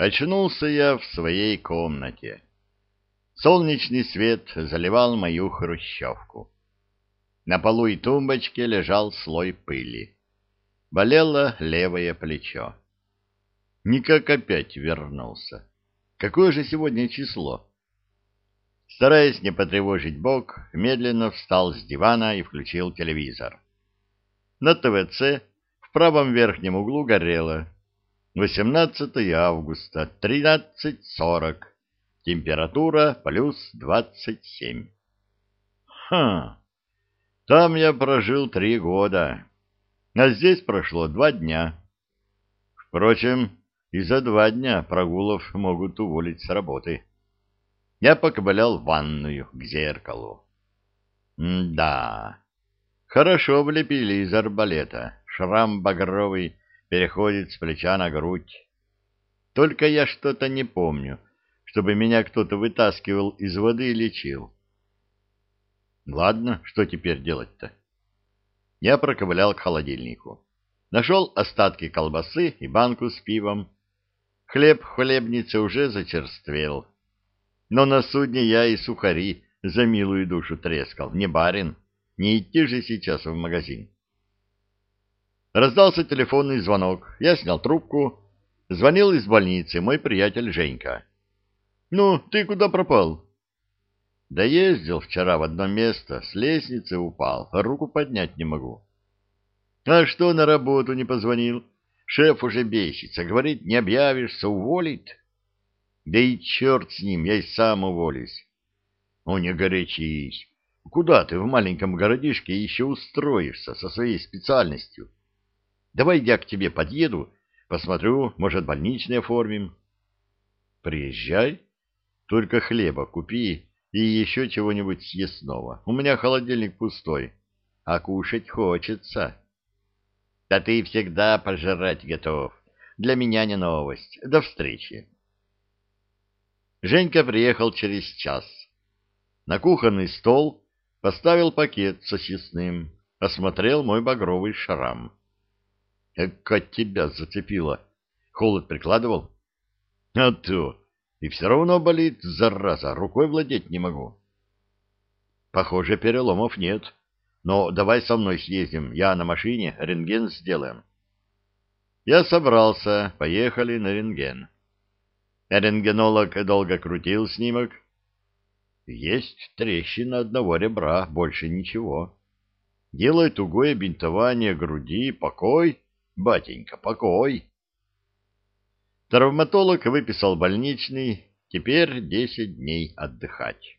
Очнулся я в своей комнате. Солнечный свет заливал мою хрущевку. На полу и тумбочке лежал слой пыли. Болело левое плечо. Никак опять вернулся. Какое же сегодня число? Стараясь не потревожить бок, медленно встал с дивана и включил телевизор. На ТВЦ в правом верхнем углу горело. 18 августа, 13.40. Температура плюс 27. Хм, там я прожил три года, а здесь прошло два дня. Впрочем, и за два дня прогулов могут уволить с работы. Я поковылял в ванную к зеркалу. М да, хорошо влепили из арбалета. Шрам багровый переходит с плеча на грудь. Только я что-то не помню, чтобы меня кто-то вытаскивал из воды и лечил. Ладно, что теперь делать-то? Я проковылял к холодильнику. Нашел остатки колбасы и банку с пивом. Хлеб в хлебнице уже зачерствел. Но на судне я и сухари за милую душу трескал. Не барин, не идти же сейчас в магазин. Раздался телефонный звонок. Я снял трубку. Звонил из больницы мой приятель Женька. — Ну, ты куда пропал? — Да ездил вчера в одно место, с лестницы упал, руку поднять не могу. — А что на работу не позвонил? Шеф уже бесится, говорит, не объявишься, уволит. Да и черт с ним, я и сам уволюсь. О, не горячись. Куда ты в маленьком городишке еще устроишься со своей специальностью? Давай я к тебе подъеду, посмотрю, может, больничный оформим. Приезжай, только хлеба купи и еще чего-нибудь съестного. У меня холодильник пустой, а кушать хочется. Да ты всегда пожрать готов. Для меня не новость. До встречи. Женька приехал через час. На кухонный стол поставил пакет со съестным, осмотрел мой багровый шрам. Эка тебя зацепило. Холод прикладывал? А то. И все равно болит, зараза, рукой владеть не могу. Похоже, переломов нет. Но давай со мной съездим, я на машине, рентген сделаем. Я собрался, поехали на рентген. Рентгенолог долго крутил снимок. Есть трещина одного ребра, больше ничего. Делай тугое бинтование груди, покой, батенька, покой. Травматолог выписал больничный, теперь десять дней отдыхать.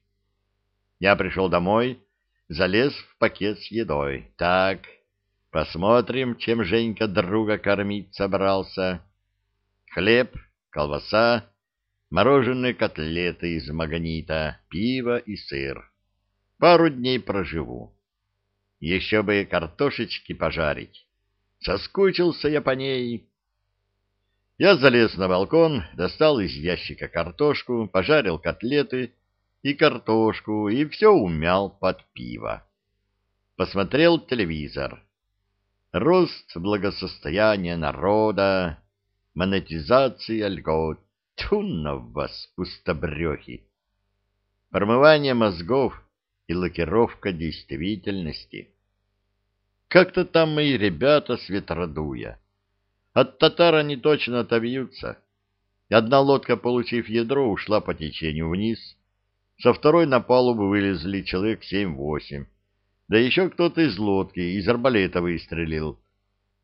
Я пришел домой, залез в пакет с едой. Так, посмотрим, чем Женька друга кормить собрался. Хлеб, колбаса, мороженые котлеты из магнита, пиво и сыр. Пару дней проживу. Еще бы картошечки пожарить. Соскучился я по ней. Я залез на балкон, достал из ящика картошку, пожарил котлеты и картошку, и все умял под пиво. Посмотрел телевизор. Рост благосостояния народа, монетизация льгот, Тьфу на вас, пустобрехи! Промывание мозгов и лакировка действительности. Как-то там мои ребята с ветродуя. От татар они точно отобьются. Одна лодка, получив ядро, ушла по течению вниз. Со второй на палубу вылезли человек семь-восемь. Да еще кто-то из лодки, из арбалета выстрелил.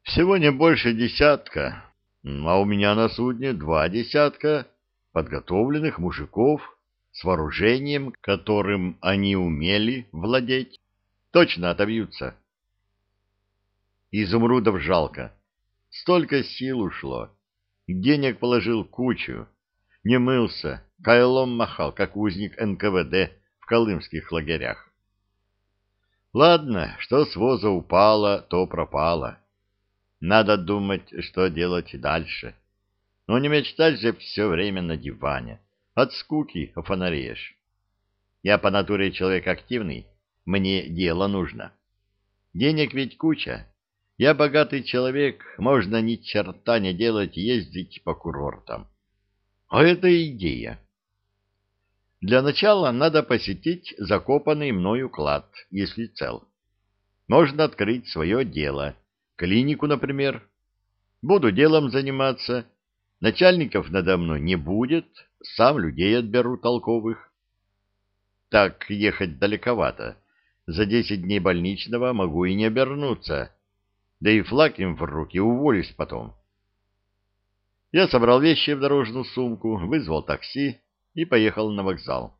Всего не больше десятка, а у меня на судне два десятка подготовленных мужиков с вооружением, которым они умели владеть. Точно отобьются. Изумрудов жалко. Столько сил ушло. Денег положил кучу. Не мылся, кайлом махал, как узник НКВД в колымских лагерях. Ладно, что с воза упало, то пропало. Надо думать, что делать дальше. Но не мечтать же все время на диване. От скуки офонареешь. Я по натуре человек активный, мне дело нужно. Денег ведь куча. Я богатый человек, можно ни черта не делать, ездить по курортам. А это идея. Для начала надо посетить закопанный мною клад, если цел. Можно открыть свое дело, клинику, например. Буду делом заниматься, начальников надо мной не будет, сам людей отберу толковых. Так ехать далековато. За десять дней больничного могу и не обернуться. Да и флаг им в руки уволюсь потом. Я собрал вещи в дорожную сумку, вызвал такси и поехал на вокзал.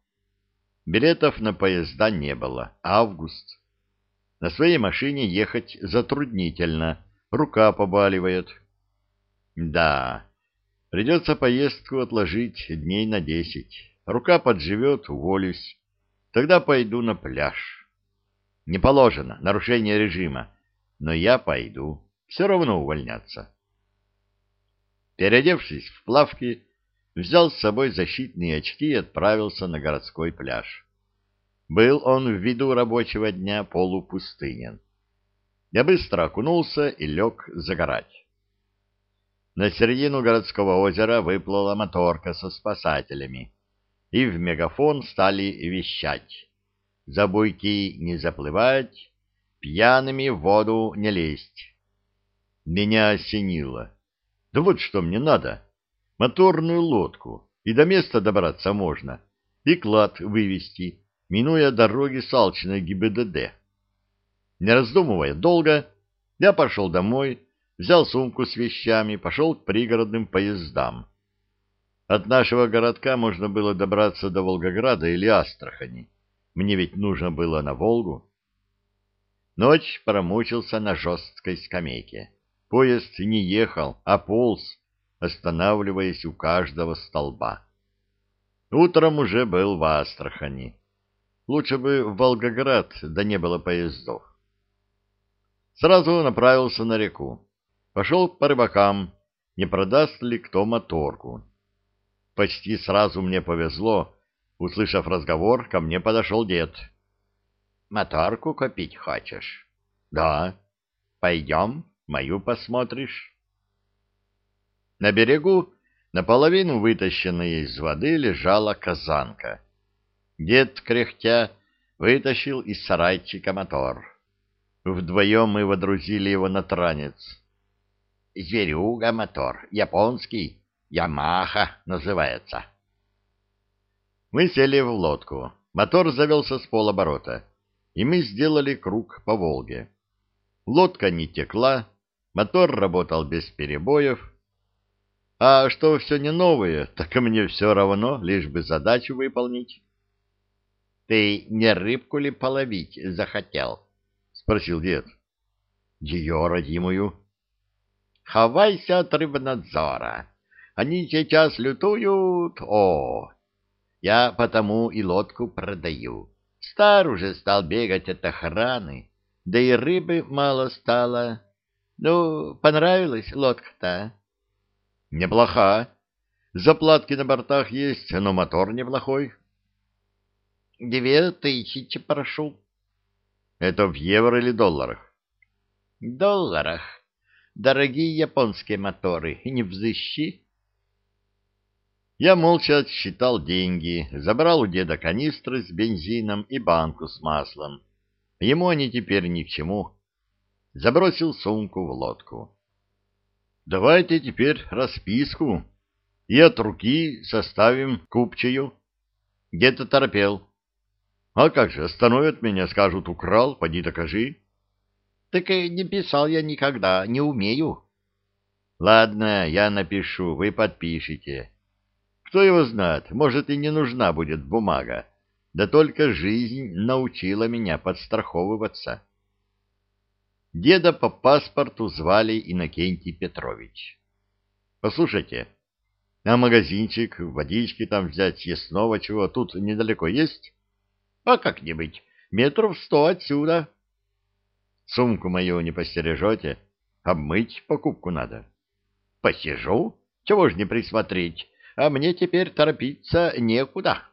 Билетов на поезда не было. Август. На своей машине ехать затруднительно, рука побаливает. Да, придется поездку отложить дней на десять. Рука подживет, уволюсь. Тогда пойду на пляж. Не положено, нарушение режима. Но я пойду. Все равно увольняться. Переодевшись в плавки, взял с собой защитные очки и отправился на городской пляж. Был он в виду рабочего дня полупустынен. Я быстро окунулся и лег загорать. На середину городского озера выплыла моторка со спасателями, и в мегафон стали вещать. За буйки не заплывать, пьяными в воду не лезть. Меня осенило. Да вот что мне надо. Моторную лодку, и до места добраться можно, и клад вывести, минуя дороги с алчной ГИБДД. Не раздумывая долго, я пошел домой, взял сумку с вещами, пошел к пригородным поездам. От нашего городка можно было добраться до Волгограда или Астрахани. Мне ведь нужно было на Волгу. Ночь промучился на жесткой скамейке. Поезд не ехал, а полз, останавливаясь у каждого столба. Утром уже был в Астрахани. Лучше бы в Волгоград, да не было поездов. Сразу направился на реку. Пошел по рыбакам, не продаст ли кто моторку. Почти сразу мне повезло. Услышав разговор, ко мне подошел дед. — Моторку купить хочешь? — Да. — Пойдем, мою посмотришь. На берегу, наполовину вытащенная из воды, лежала казанка. Дед, кряхтя, вытащил из сарайчика мотор. Вдвоем мы водрузили его на транец. «Зверюга мотор, японский, Ямаха называется». Мы сели в лодку. Мотор завелся с полоборота, и мы сделали круг по Волге. Лодка не текла, мотор работал без перебоев. А что все не новое, так и мне все равно, лишь бы задачу выполнить. — Ты не рыбку ли половить захотел? — спросил дед. — Ее родимую. — Хавайся от рыбнадзора. Они сейчас лютуют. О, я потому и лодку продаю. Стар уже стал бегать от охраны, да и рыбы мало стало. Ну, понравилась лодка-то? — Неплоха. Заплатки на бортах есть, но мотор неплохой. — Две тысячи прошу. — Это в евро или долларах? — Долларах. Дорогие японские моторы, не взыщи. Я молча отсчитал деньги, забрал у деда канистры с бензином и банку с маслом. Ему они теперь ни к чему. Забросил сумку в лодку. Давайте теперь расписку и от руки составим купчую. Где-то торопел. А как же, остановят меня, скажут, украл, поди докажи. Так и не писал я никогда, не умею. Ладно, я напишу, вы подпишите. Кто его знает, может и не нужна будет бумага. Да только жизнь научила меня подстраховываться. Деда по паспорту звали Иннокентий Петрович. Послушайте, а магазинчик, водички там взять, съестного чего, тут недалеко есть? А как-нибудь, метров сто отсюда. Сумку мою не постережете, обмыть покупку надо. Посижу, чего ж не присмотреть, а мне теперь торопиться некуда.